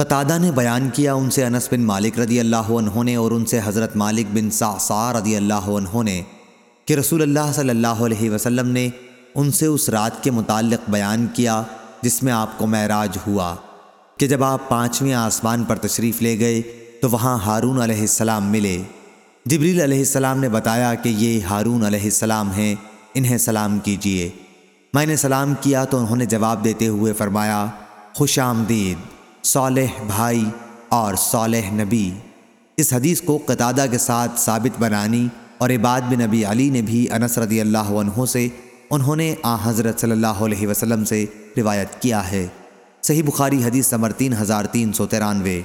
قطادہ نے بیان کیا ان سے انس بن مالک رضی اللہ عنہ نے اور ان سے حضرت مالک بن سعصار رضی اللہ عنہ نے کہ رسول اللہ صلی اللہ علیہ وسلم نے ان سے اس رات کے متعلق بیان کیا جس میں آپ کو معراج ہوا کہ جب آپ پانچویں آسمان پر تشریف لے گئے تو وہاں ہارون علیہ السلام ملے۔ جبریل علیہ السلام نے بتایا کہ یہ ہارون علیہ السلام ہیں، انہیں سلام کیجیے۔ میں نے سلام کیا تو انہوں نے جواب دیتے ہوئے فرمایا، خوش آمدید۔ صالح بھائی اور صالح نبی۔ اس حدیث کو قطادہ کے ساتھ ثابت بنانی اور عباد بن نبی علی نے بھی انس رضی اللہ عنہ سے، انہوں نے آ حضرت صلی اللہ علیہ وسلم سے روایت کیا ہے۔ صحیح بخاری حدیث نمبر تین ہزار تین سو ترانوے۔